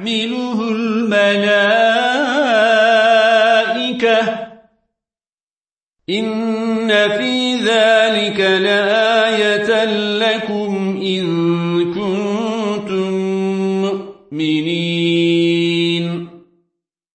تحمله الملائكة. إن في ذلك لآية لكم إن كنتم مؤمنين.